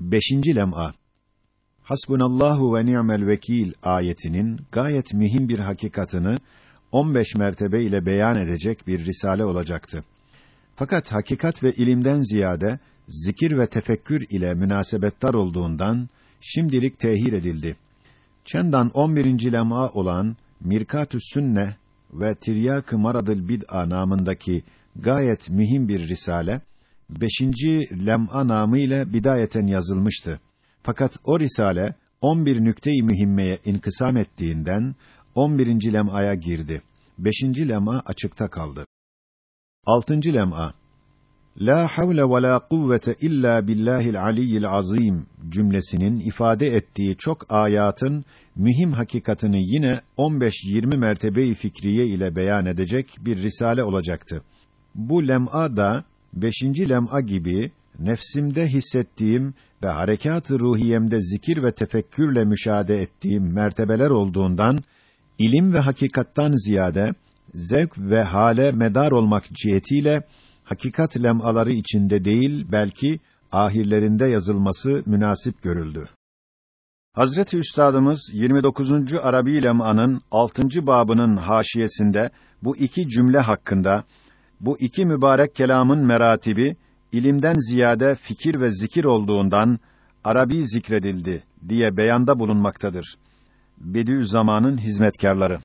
5. lem'a Hasbunallahu ve ni'mel vekil ayetinin gayet mühim bir hakikatını 15 mertebe ile beyan edecek bir risale olacaktı. Fakat hakikat ve ilimden ziyade zikir ve tefekkür ile münasebettar olduğundan şimdilik tehir edildi. Çendan 11. lem'a olan Mirkatü's Sünne ve Tiryak-ı Maradıl Bid'a namındaki gayet mühim bir risale 5. lem'a namı ile bidayeten yazılmıştı. Fakat o risale 11 nükte-i mühimmeye inkısam ettiğinden 11. lem'aya girdi. 5. lem'a açıkta kaldı. 6. lem'a La havle ve la kuvvete illa billahil aliyyil azim cümlesinin ifade ettiği çok ayatın mühim hakikatini yine 15-20 mertebe-i fikriye ile beyan edecek bir risale olacaktı. Bu lem'a da beşinci lem'a gibi nefsimde hissettiğim ve harekat-ı ruhiyemde zikir ve tefekkürle müşahede ettiğim mertebeler olduğundan ilim ve hakikattan ziyade zevk ve hale medar olmak cihetiyle hakikat lem'aları içinde değil belki ahirlerinde yazılması münasip görüldü. Hazreti Üstadımız 29. Arabi lem'anın 6. babının haşiyesinde bu iki cümle hakkında bu iki mübarek kelamın meratibi ilimden ziyade fikir ve zikir olduğundan Arabi zikredildi diye beyanda bulunmaktadır. Bediüzzaman'ın hizmetkarları